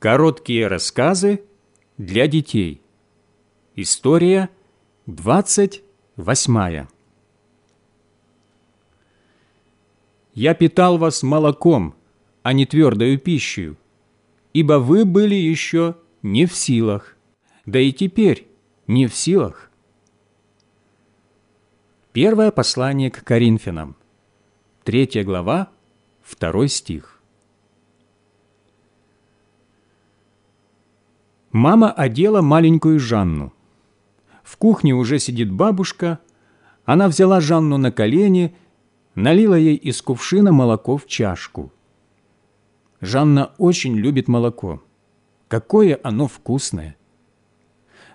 Короткие рассказы для детей. История 28. «Я питал вас молоком, а не твердою пищей, ибо вы были еще не в силах, да и теперь не в силах». Первое послание к Коринфянам, 3 глава, 2 стих. Мама одела маленькую Жанну. В кухне уже сидит бабушка. Она взяла Жанну на колени, налила ей из кувшина молоко в чашку. Жанна очень любит молоко. Какое оно вкусное!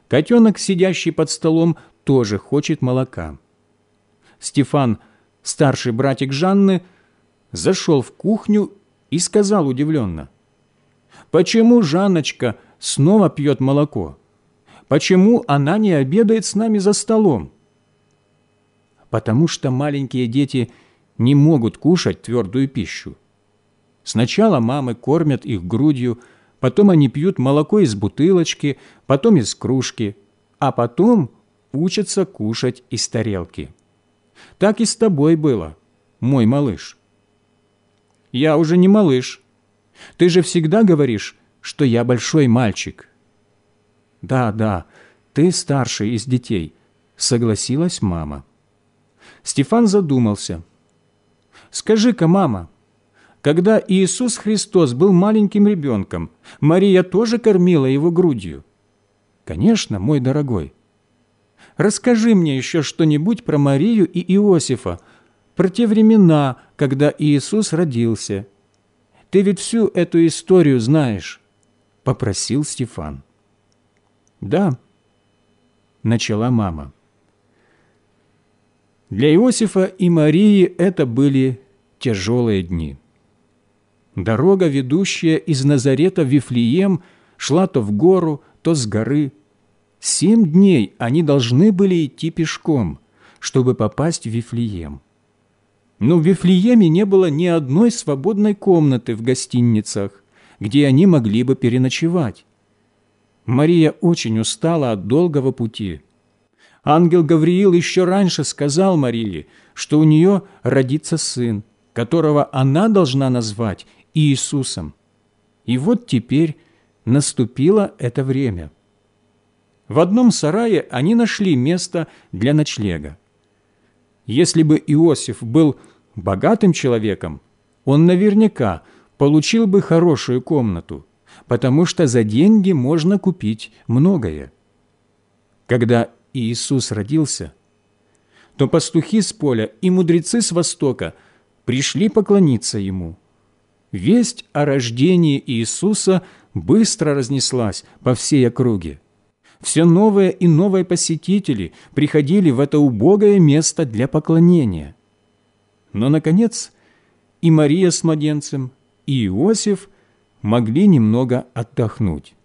Котенок, сидящий под столом, тоже хочет молока. Стефан, старший братик Жанны, зашел в кухню и сказал удивленно, «Почему Жанночка снова пьет молоко? Почему она не обедает с нами за столом? Потому что маленькие дети не могут кушать твердую пищу. Сначала мамы кормят их грудью, потом они пьют молоко из бутылочки, потом из кружки, а потом учатся кушать из тарелки. Так и с тобой было, мой малыш. Я уже не малыш. Ты же всегда говоришь, что я большой мальчик». «Да, да, ты старший из детей», — согласилась мама. Стефан задумался. «Скажи-ка, мама, когда Иисус Христос был маленьким ребенком, Мария тоже кормила его грудью?» «Конечно, мой дорогой». «Расскажи мне еще что-нибудь про Марию и Иосифа, про те времена, когда Иисус родился. Ты ведь всю эту историю знаешь» попросил Стефан. «Да», — начала мама. Для Иосифа и Марии это были тяжелые дни. Дорога, ведущая из Назарета в Вифлеем, шла то в гору, то с горы. Семь дней они должны были идти пешком, чтобы попасть в Вифлеем. Но в Вифлееме не было ни одной свободной комнаты в гостиницах где они могли бы переночевать. Мария очень устала от долгого пути. Ангел Гавриил еще раньше сказал Марии, что у нее родится сын, которого она должна назвать Иисусом. И вот теперь наступило это время. В одном сарае они нашли место для ночлега. Если бы Иосиф был богатым человеком, он наверняка – получил бы хорошую комнату, потому что за деньги можно купить многое. Когда Иисус родился, то пастухи с поля и мудрецы с востока пришли поклониться Ему. Весть о рождении Иисуса быстро разнеслась по всей округе. Все новые и новые посетители приходили в это убогое место для поклонения. Но, наконец, и Мария с младенцем, и Иосиф могли немного отдохнуть.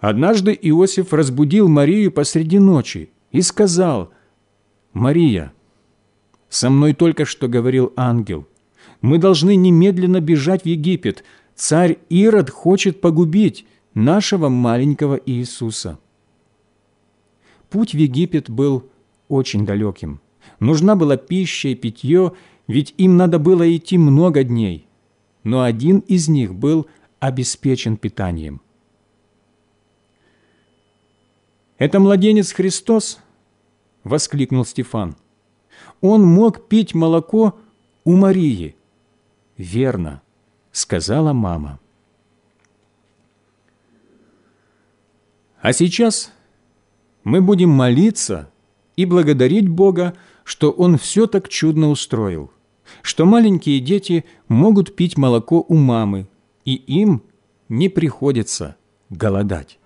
Однажды Иосиф разбудил Марию посреди ночи и сказал, «Мария, со мной только что говорил ангел, мы должны немедленно бежать в Египет, царь Ирод хочет погубить нашего маленького Иисуса». Путь в Египет был очень далеким. Нужна была пища и питье, ведь им надо было идти много дней, но один из них был обеспечен питанием. «Это младенец Христос?» — воскликнул Стефан. «Он мог пить молоко у Марии». «Верно», — сказала мама. А сейчас мы будем молиться и благодарить Бога, что Он все так чудно устроил, что маленькие дети могут пить молоко у мамы, и им не приходится голодать.